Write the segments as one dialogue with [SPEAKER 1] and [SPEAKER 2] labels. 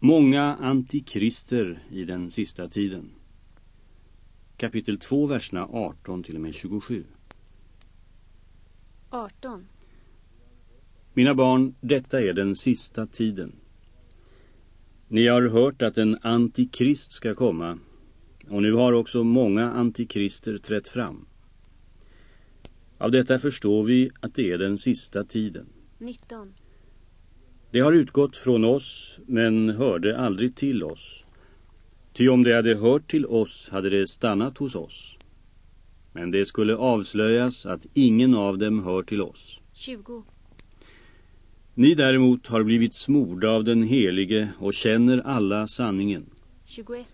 [SPEAKER 1] Många antikrister i den sista tiden. Kapitel 2, verserna 18 till och med 27.
[SPEAKER 2] 18.
[SPEAKER 1] Mina barn, detta är den sista tiden. Ni har hört att en antikrist ska komma och nu har också många antikrister trätt fram. Av detta förstår vi att det är den sista tiden.
[SPEAKER 2] 19.
[SPEAKER 1] Det har utgått från oss men hörde aldrig till oss. Ty om det hade hört till oss hade det stannat hos oss. Men det skulle avslöjas att ingen av dem hör till oss.
[SPEAKER 2] 20.
[SPEAKER 1] Ni däremot har blivit smorda av den helige och känner alla sanningen.
[SPEAKER 2] 21.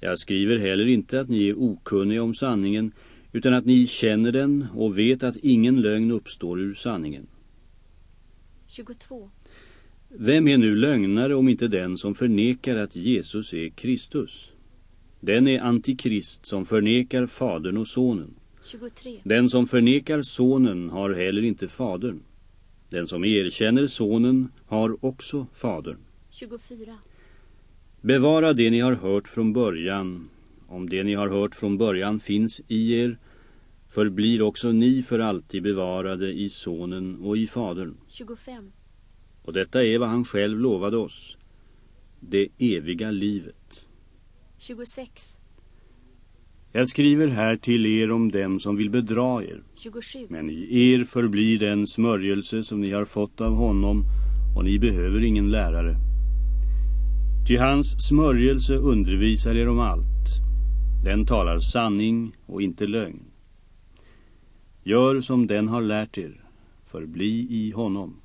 [SPEAKER 1] Jag skriver heller inte att ni är okunniga om sanningen utan att ni känner den och vet att ingen lögn uppstår ur sanningen.
[SPEAKER 2] 22.
[SPEAKER 1] Vem är nu lögnare om inte den som förnekar att Jesus är Kristus? Den är antikrist som förnekar fadern och sonen.
[SPEAKER 2] 23.
[SPEAKER 1] Den som förnekar sonen har heller inte fadern. Den som erkänner sonen har också fadern.
[SPEAKER 2] 24.
[SPEAKER 1] Bevara det ni har hört från början. Om det ni har hört från början finns i er, förblir också ni för alltid bevarade i sonen och i fadern.
[SPEAKER 2] 25.
[SPEAKER 1] Och detta är vad han själv lovade oss. Det eviga livet.
[SPEAKER 2] 26.
[SPEAKER 1] Jag skriver här till er om dem som vill bedra er.
[SPEAKER 2] 27.
[SPEAKER 1] Men i er förblir den smörjelse som ni har fått av honom och ni behöver ingen lärare. Till hans smörjelse undervisar er om allt. Den talar sanning och inte lögn. Gör som den har lärt er, förbli i honom.